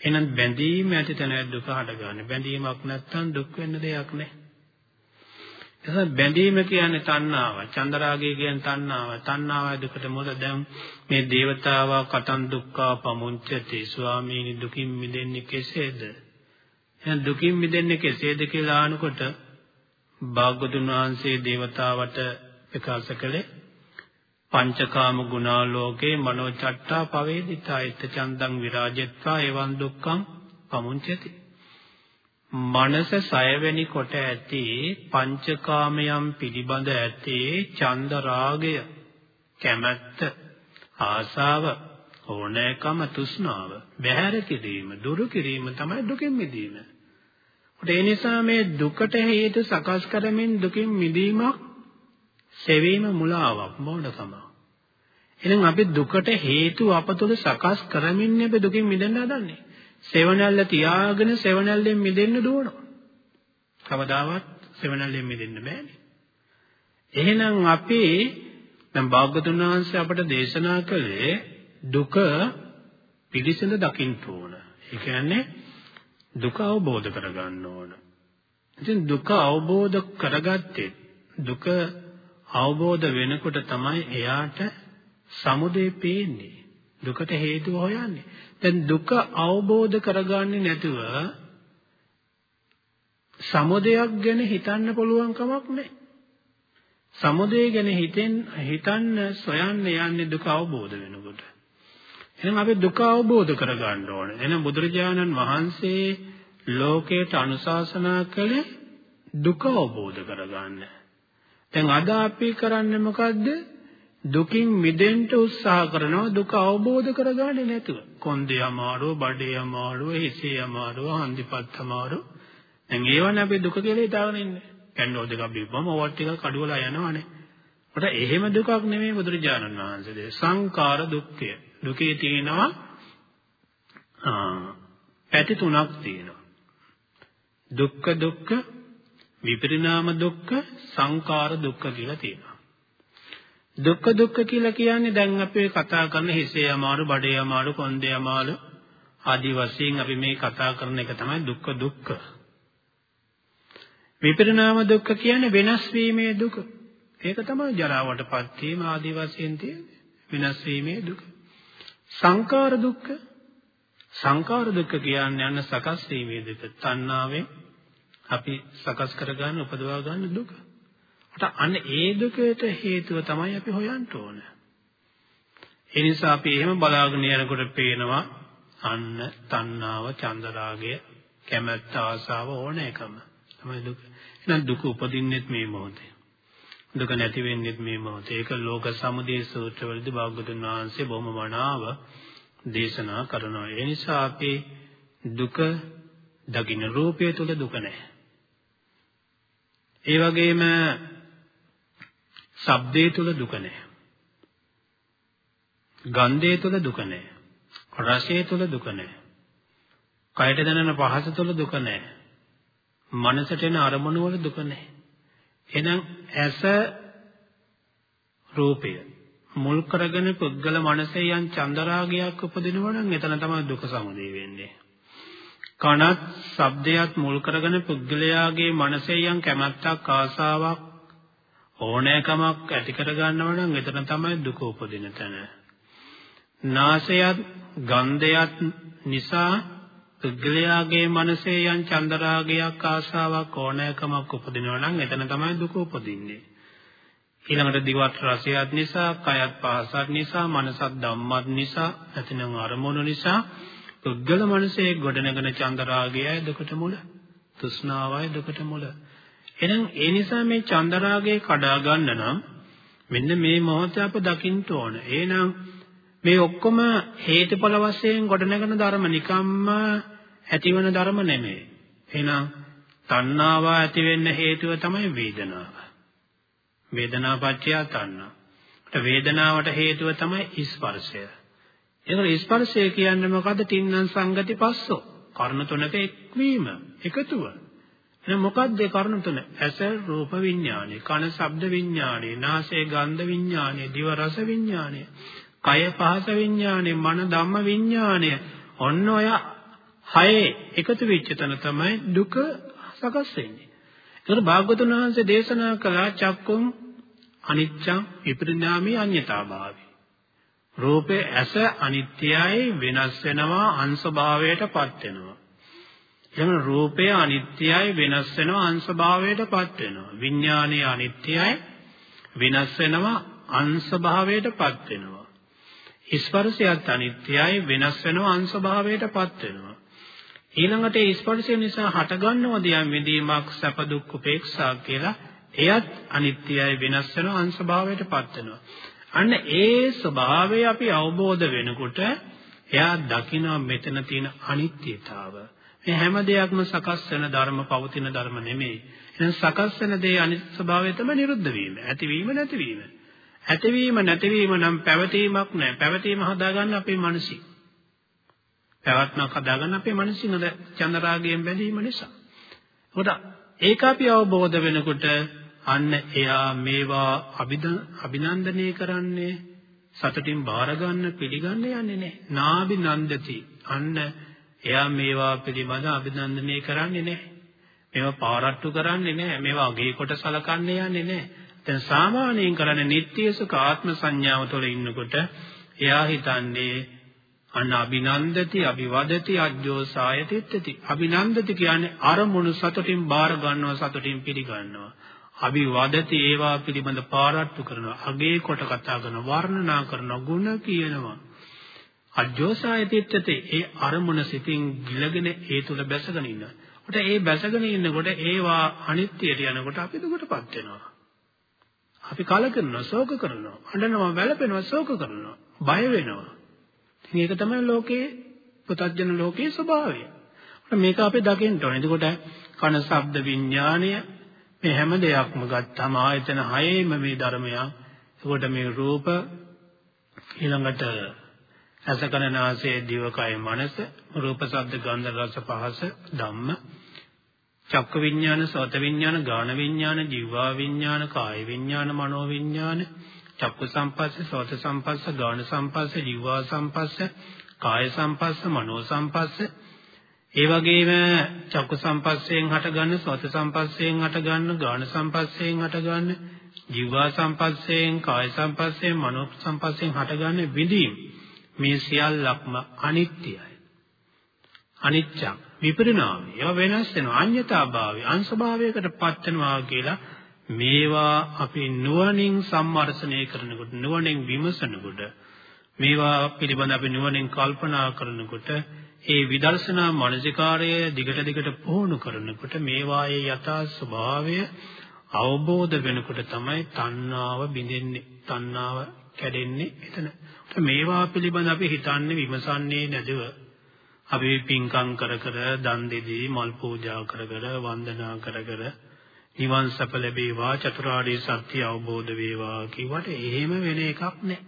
එහෙනම් බැඳීම ඇති තැන දුක හටගන්නේ. බැඳීමක් නැත්නම් දුක් වෙන්න දෙයක් නැහැ. එතන බැඳීම කියන්නේ තණ්හාව. චන්දරාගය කියන්නේ තණ්හාව. තණ්හාවයි දුකට මුල දැන් මේ దేవතාවා කතන් දුක්ඛා පමුංචති ස්වාමීනි දුකින් මිදෙන්නේ කෙසේද? එහෙනම් දුකින් මිදෙන්නේ කෙසේද කියලා අහනකොට භාග්‍යතුන් වහන්සේ దేవතාවට ප්‍රකාශ කළේ පංචකාම ගුණාලෝකේ මනෝචට්ඨා පවේදිතා එත්ත චන්දං විරාජෙත්වා එවං දුක්ඛං පමුංචති මනස සයවැනි කොට ඇති පංචකාමයන් පිළිබඳ ඇති චන්ද රාගය කැමැත්ත ආසාව ඕනෑකම තෘෂ්ණාව බැහැර කිරීම දුරු කිරීම තමයි දුකින් මිදීම. ඒ නිසා මේ දුකට හේතු සකස් කරමින් දුකින් මිදීමක් සෙවීම මුලාවක් මොඩකම. එහෙනම් අපි දුකට හේතු අපතුල සකස් කරමින් අපි දුකින් මිදෙන්න හදන්නේ. සෙවණැල්ල තියාගෙන සෙවණැල්ලෙන් මිදෙන්න දුවනවා. කවදාවත් සෙවණැල්ලෙන් මිදෙන්න බෑනේ. එහෙනම් අපි දැන් භාග්‍යතුන් වහන්සේ අපට දේශනා කළේ දුක පිළිසඳ දකින්න ඕන. ඒ කියන්නේ දුක අවබෝධ කරගන්න ඕන. ඉතින් දුක අවබෝධ කරගත්තේ දුක අවබෝධ වෙනකොට තමයි එයාට සමුදේ පේන්නේ. දුකට හේතුව හොයන්නේ. දැන් දුක අවබෝධ කරගන්නේ නැතුව සමුදයක් ගැන හිතන්න පුළුවන් කමක් නැහැ. සමුදය ගැන හිතෙන් හිතන්න සොයන්න යන්නේ දුක අවබෝධ වෙනකොට. එහෙනම් අපි දුක අවබෝධ කරගන්න ඕනේ. එහෙනම් බුදුරජාණන් වහන්සේ ලෝකයට අනුශාසනා කළේ දුක අවබෝධ කරගන්න. දැන් අද අපි කරන්නේ මොකද්ද? දුකින් මිදෙන්න උත්සාහ කරනවා දුක අවබෝධ කරගන්නේ නැතුව. කොන්දේ අමාරුව, බඩේ අමාරුව, හිසේ අමාරුව, හන්දිපත් අමාරුව. දැන් ඒවනේ අපි දුක කියලා හිතාගෙන ඉන්නේ. කැන්නෝ දෙකක් බිව්වම ඕවත් ටික කඩුවලා යනවනේ. කොට එහෙම දුකක් නෙමෙයි බුදුරජාණන් වහන්සේ දෙ සංකාර දුක්ඛය. දුකේ තියෙනවා පැති තුනක් තියෙනවා. දුක්ඛ දුක්ඛ විපරිණාම දුක්ඛ සංකාර දුක්ඛ කියලා තියෙනවා. දුක්ඛ දුක්ඛ කියලා කියන්නේ දැන් අපි කතා කරන හිසේ අමාරු, බඩේ අමාරු, කොන්දේ අමාරු ආදි වශයෙන් අපි මේ කතා කරන එක තමයි දුක්ඛ දුක්ඛ. විපරිණාම දුක්ඛ කියන්නේ වෙනස් වීමේ දුක. ඒක තමයි ජරාවටපත් වීම ආදී වශයෙන් තියෙන්නේ. වෙනස් වීමේ දුක. සංකාර දුක්ඛ සංකාර දුක්ඛ කියන්නේ අන්න සකස් වීමේ දුක. තණ්හාවෙන් අපි සකස් කරගන්න උපදවා ගන්න දුක. අට අන්න ඒ දුකට හේතුව තමයි අපි හොයන්න ඕන. ඒ නිසා අපි එහෙම බලාගෙන යනකොට පේනවා අන්න තණ්හාව, චන්දරාගය, කැමැත්ත, ආසාව ඕන එකම තමයි දුක. එහෙනම් දුක උපදින්නෙත් මේ මොහොතේ. දුක නැති වෙන්නෙත් මේ මොහොතේ. ඒක ලෝක සමුදය සූත්‍රවලදී භාගතුන් වහන්සේ බොහොම මනාව දේශනා කරනවා. ඒ නිසා අපි දුක දකින්න රූපය තුල දුක නැහැ. ඒ වගේම ශබ්දයේ තුල දුක නැහැ. ගන්ධයේ තුල දුක නැහැ. රසයේ තුල දුක නැහැ. කයට දැනෙන පහස තුල දුක නැහැ. මනසට එන අරමුණු වල දුක නැහැ. එහෙනම් ඇස රූපය මුල් කරගෙන පුද්ගල මනසේ යම් චන්දරාගයක් උපදිනවා නම් එතන තමයි දුක සමුදය වෙන්නේ. කනත් ශබ්දයක් මුල් කරගෙන පුද්ගලයාගේ මනසේ යම් කැමැත්තක් ආසාවක් ඕනෑකමක් ඇති කර ගන්නවා නම් එතන තමයි දුක උපදින තැන. නාසයත් ගන්ධයත් නිසා පුද්ගලයාගේ මනසේ යම් චන්දරාගයක් ආසාවක් ඕනෑකමක් උපදිනවා නම් එතන තමයි දුක උපදින්නේ. ඊළඟට දිවත් රසයත් නිසා, කයත් පහසත් නිසා, මනසත් ධම්මත් නිසා, නැතිනම් අරමුණු නිසා පුද්ගල මනසේ ගොඩනගෙන චන්දරාගයයි දුකට මුල, තෘෂ්ණාවයි දුකට මුල. එහෙනම් ඒ නිසා මේ චන්දරාගය කඩා ගන්න නම් මෙන්න මේ මොහොතේ අප දකින්න ඕන. එහෙනම් මේ ඔක්කොම හේතුඵල වශයෙන් ගොඩනගෙන ධර්ම නිකම්ම ඇතිවන ධර්ම නෙමෙයි. එහෙනම් තණ්හාව ඇති වෙන්න හේතුව තමයි වේදනාව. වේදනාපච්චය තණ්හා. වේදනාවට හේතුව තමයි ස්පර්ශය. එතකොට ස්පර්ශය කියන්නේ මොකද්ද? තින්නම් සංගති පස්සෝ. කර්ණ තුනක එක්වීම, එකතුව. එහෙනම් මොකද්ද ඒ කර්ණ තුන? ඇස රූප විඥානය, කන ශබ්ද විඥානය, නාසය ගන්ධ විඥානය, දිව රස විඥානය, කය පහස විඥානය, මන ධම්ම විඥානය. ඔන්න ඔය හයේ එකතු වෙච්ච තැන තමයි දුක සකස් වෙන්නේ. ඒකට භාග්‍යවතුන් වහන්සේ දේශනා කළා චක්කුම් අනිච්චං විපරිණාමී අඤ්ඤතාභාවි. රූපේ ඇස අනිත්‍යයි වෙනස් වෙනවා අංශභාවයටපත් වෙනවා. එහෙනම් රූපය අනිත්‍යයි වෙනස් වෙනවා අංශභාවයටපත් වෙනවා. විඥානය අනිත්‍යයි වෙනස් වෙනවා අංශභාවයටපත් වෙනවා. ස්පර්ශයත් අනිත්‍යයි වෙනස් වෙනවා අංශභාවයටපත් වෙනවා. ඊළඟට ඒ ස්පර්ශය නිසා හටගන්නවද යම් විදීමක් සැප දුක් උපේක්ෂා කියලා එයත් අනිත්‍යයි වෙනස් වෙනවා අංශභාවයටපත් වෙනවා. අන්න ඒ ස්වභාවය අපි අවබෝධ වෙනකොට එයා දකිනවා මෙතන තියෙන අනිත්‍යතාව. මේ හැම දෙයක්ම සකස් වෙන ධර්ම පවතින ධර්ම නෙමෙයි. එහෙනම් සකස් වෙන දේ අනිත්‍ය ස්වභාවය තමයි නිරුද්ධ වීම. ඇතිවීම නැතිවීම. ඇතිවීම නැතිවීම නම් පැවතීමක් නෑ. පැවතීම හදාගන්න අපේ මනසින්. පැවැත්මක් හදාගන්න අපේ මනසින් අද චන්දරාගයෙන් බැඳීම නිසා. ඒකට ඒක අපි අවබෝධ වෙනකොට අන්න එයා මේවා අභිනන්දනය කරන්නේ සතුටින් බාර ගන්න පිළිගන්න යන්නේ නැහැ. නාබිනන්දති. අන්න එයා මේවා පිළිබඳ අභිනන්දනය කරන්නේ නැහැ. මේවා පාරට්ටු කරන්නේ නැහැ. මේවා අගේ කොට සලකන්නේ යන්නේ නැහැ. දැන් සාමාන්‍යයෙන් කරන්නේ නිට්ටය සුඛ ආත්ම සංඥාව තුළ ඉන්නකොට එයා හිතන්නේ අන්න අභිනන්දති අභිවදති අජ්ජෝසායතිත්‍ත්‍ති අභිනන්දති කියන්නේ අරමුණු සතුටින් බාර ගන්නවා සතුටින් පිළිගන්නවා අභිවදති ඒවා පිළිබඳ පාරට්ටු කරනවා අගේ කොට කතා කරනවා වර්ණනා කරනවා ಗುಣ කියනවා අජෝසායතිත්තේ ඒ අරමුණ සිතින් ගිලගෙන ඒ තුල බැසගෙන ඉන්න. කොට ඒ බැසගෙන ඉන්නකොට ඒවා අනිත්‍යයට යනකොට අපි දුකටපත් වෙනවා. අපි කලකිරෙනවා, ශෝක කරනවා, අඬනවා, වැළපෙනවා, ශෝක කරනවා, බය වෙනවා. ඉතින් ඒක තමයි ලෝකේ පුතත්ජන ලෝකයේ ස්වභාවය. මේක අපි දකින්න ඕනේ. එතකොට කන ශබ්ද විඥාණය මේ හැම දෙයක්ම ගත්තාම ආයතන හයේම මේ ධර්මයක්. එතකොට මේ රූප ඊළඟට රසකන නාසය දිවකය මනස රූප ශබ්ද ගන්ධ රස පහස ධම්ම චක්ක විඥාන සෝත විඥාන ගාන විඥාන ජීවා විඥාන කාය විඥාන මනෝ විඥාන චක්කු සම්පස්ස සෝත සම්පස්ස ගාන සම්පස්ස ජීවා සම්පස්ස කාය සම්පස්ස මනෝ සම්පස්ස. ඒ වගේම චක්කු සම්පස්සයෙන් හටගන්න සෝත සම්පස්සයෙන් හටගන්න ගාන සම්පස්සයෙන් හටගන්න ජීවා සම්පස්සයෙන් කාය සම්පස්සයෙන් මනෝ සම්පස්සයෙන් හටගන්න විඳීම්. මේ සියල්ලක්ම අනිත්‍යයි. අනිත්‍යං විපරිණාමය. ඒවා වෙනස් වෙනවා. අඤ්‍යතාභාවය, අංශභාවයකට පත් වෙනවා කියලා මේවා අපි නුවණින් සම්මර්ෂණය කරනකොට නුවණින් විමසනකොට මේවා පිළිබඳ අපි නුවණින් කල්පනා කරනකොට ඒ විදර්ශනා මනසිකාරය දිගට දිගට පුහුණු කරනකොට මේවායේ යථා ස්වභාවය අවබෝධ වෙනකොට තමයි තණ්හාව බිඳෙන්නේ තණ්හාව කැඩෙන්නේ එතන මේවා පිළිබඳ අපි හිතන්නේ විමසන්නේ නැදව අපි පින්කම් කර කර දන් දෙදී මල් පූජා කර කර වන්දනා කර කර නිවන් සප ලැබේවා චතුරාර්ය සත්‍ය අවබෝධ වේවා කිව්වට එහෙම වෙන එකක් නැහැ.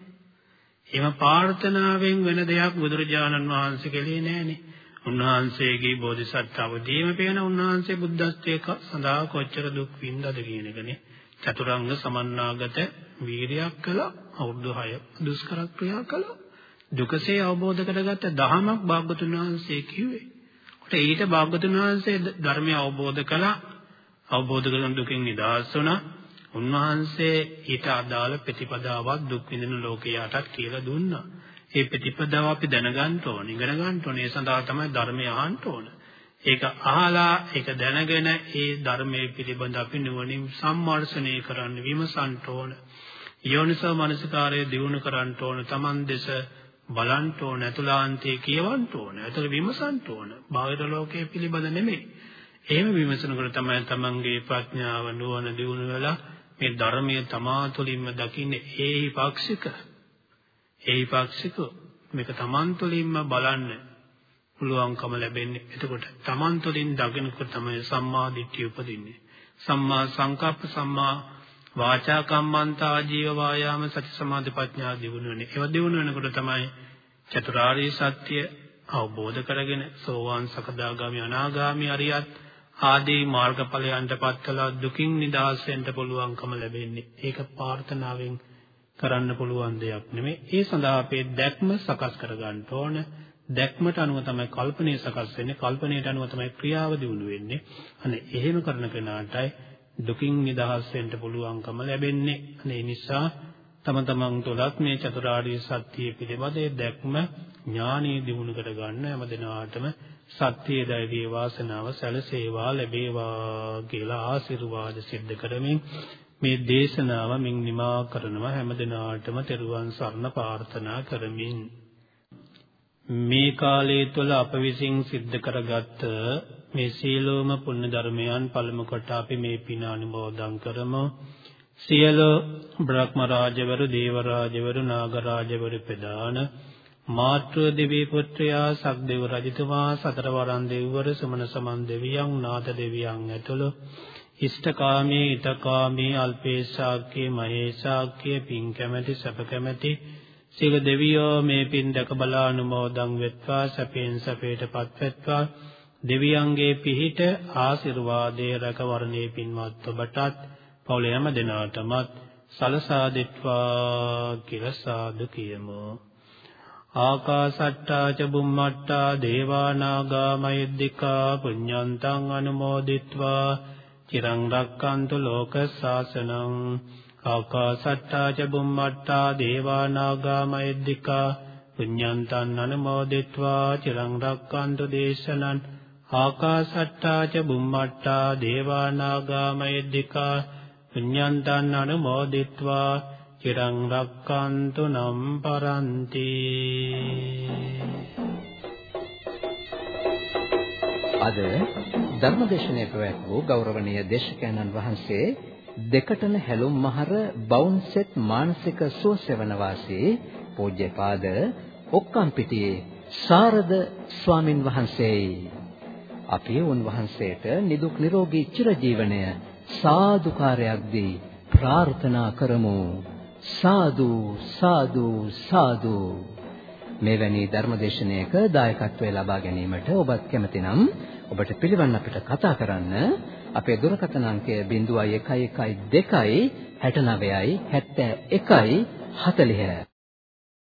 එහෙම ප්‍රාර්ථනාවෙන් වෙන දෙයක් බුදුරජාණන් වහන්සේ කෙලේ නැහනේ. උන්වහන්සේගේ බෝධිසත්ව අවදීම පේන උන්වහන්සේ බුද්ධත්වයේ සඳහා කොච්චර දුක් විඳද කියන එකනේ. චතුරංග සමන්නාගත වීරියක් කළා අවුරුදු 6 දුෂ්කර ක්‍රියා කළා දුකසේ අවබෝධ කරගත්ත දහමක් භාග්‍යතුන් වහන්සේ කිව්වේ. කොට ඊට භාග්‍යතුන් වහන්සේ ධර්මය අවබෝධ කළා අවබෝධ කරගෙන දුකින් නිදහස් වුණා. උන්වහන්සේ ඊට අදාළ ප්‍රතිපදාවක් දුක් විඳින ලෝකයාටත් කියලා දුන්නා. ඒ ප්‍රතිපදාව අපි දැනගන්න ඕන, ඉගෙන ගන්න ඕන. ඒ සඳහා තමයි ධර්මය අහන්න ඕන. ඒක අහලා ඒක දැනගෙන ඒ ධර්මයේ පිළිබඳ අපි නුවණින් සම්මර්ෂණය කරන්න විමසන්න ඕන. යෝනිසෝ මනසිකාරය දියුණු කරන්න ඕන. Taman දෙස බලන්න ඕන. අතුලාන්තයේ කියවන්න ඕන. අතල විමසන්න ඕන. බාහිර ලෝකයේ පිළිබඳ නෙමෙයි. එහෙම විමසනකොට තමයි Tamanගේ ප්‍රඥාව නුවණ දියුණු වෙලා මේ ධර්මයේ තමා තුළින්ම දකින්නේ ඒහි පාක්ෂික. ඒහි පාක්ෂික මේක Taman තුළින්ම බලන්න පුළුවන්කම ලැබෙන්නේ. එතකොට Taman තුළින් දකිනකොට තමයි සම්මා දිට්ඨිය උපදින්නේ. සම්මා සංකප්ප සම්මා වාචා කම්මන්තා ජීව වායාම සති සමාධි ප්‍රඥා දිනු වෙන්නේ. ඒවා දිනු වෙනකොට තමයි චතුරාර්ය සත්‍ය අවබෝධ කරගෙන සෝවාන් සකදාගාමි අනාගාමි අරියත් ආදී මාර්ගඵලයන්ටපත් කළා දුකින් නිදහස් වෙන්න පුළුවන්කම ලැබෙන්නේ. ඒක ප්‍රාර්ථනාවෙන් කරන්න පුළුවන් දෙයක් නෙමෙයි. ඒ සඳහා අපේ දැක්ම සකස් කරගන්න ඕන. දැක්මට අනුව තමයි කල්පනය සකස් වෙන්නේ. කල්පනයට අනුව තමයි ක්‍රියාව දියුණු වෙන්නේ. අනේ එහෙම කරන කෙනාටයි දුකින් නිදහස් වෙන්න පුළුවන්කම ලැබෙන්නේ. අනේ නිසා තම තමන් තුළත් මේ චතුරාර්ය සත්‍ය පිළිබඳ දැක්ම ඥානීය දිනු කර ගන්න හැම දිනාටම සත්‍යයේ ධෛර්ය වාසනාව සැලසේවා ලැබේවා කියලා ආශිර්වාද සිද්ධ කරමින් මේ දේශනාව මින් නිමා කරනවා හැම දිනාටම තෙරුවන් සරණ ප්‍රාර්ථනා කරමින් මේ කාලය තුළ අප විසින් සිද්ධ කරගත් මේ සීලෝම පුණ්‍ය ධර්මයන් පළමු කොට අපි මේ පින අනුමෝදන් කරමු. සියලු බ්‍රහ්ම රාජවරු, දේව රාජවරු, නාග රාජවරු ප්‍රදාන මාතෘ දෙවී පුත්‍රයා සක්දේව රජතුමා සතර වරන් දෙවිවරු සමන සමන් දෙවියන් නාත දෙවියන් ඇතුළු ඉෂ්ඨකාමී ඊතකාමී අල්පේශාක්‍ය මහේශාක්‍ය පින් කැමැති සැප කැමැති සියලු දෙවියෝ මේ පින් දැක බලා අනුමෝදන් වෙත්වා සැපෙන් සැපයටපත් වෙත්වා දෙවියන්ගේ පිහිට ආශිර්වාදයේ රැකවරණේ පින්වත් ඔබටත් පවුල හැම දෙනාටමත් සලසා දෙත්වා කියලා සාදු කියමු. ආකාසට්ටා ච බුම්මට්ටා දේවා නාග මහිද්దికා පුඤ්ඤන්තං අනුමෝදිත්වා. චිරං රක්칸තු ලෝක සාසනං. ආකාසට්ටා ච බුම්මට්ටා දේවා නාග මහිද්దికා පුඤ්ඤන්තං අනුමෝදිත්වා. චිරං රක්칸තු දේශනං ආකාසට්ටා ච බුම්මට්ටා දේවානාගාමයද්దికා පුඤ්ඤන්තං අනුමෝදිත්වා චිරං රක්칸තු නම් පරන්ති. අද ධර්මදේශනයේ පැවැත් වූ ගෞරවනීය දේශකයන්න් වහන්සේ දෙකටන හැලුම් මහර බවුන්සෙත් මානසික සුවසෙවන වාසී පූජ්‍යපාද ඔක්කම්පිටියේ සාරද ස්වාමින් වහන්සේයි අපි උන්වහන්සේට නිදුක් නිරෝගී චිරජීවනය සාදුකාරයක් දී ප්‍රාර්ථනා කරමු. සාදු සාදු සාදු. මෙවැනි ධර්මදේශනයක දායකත්වය ලබා ගැනීමට ඔබත් කැමති නම් ඔබට පිළිවන් අපිට කතා කරන්න අපේ දුරකථන අංකය 0112 69යි 71යි 40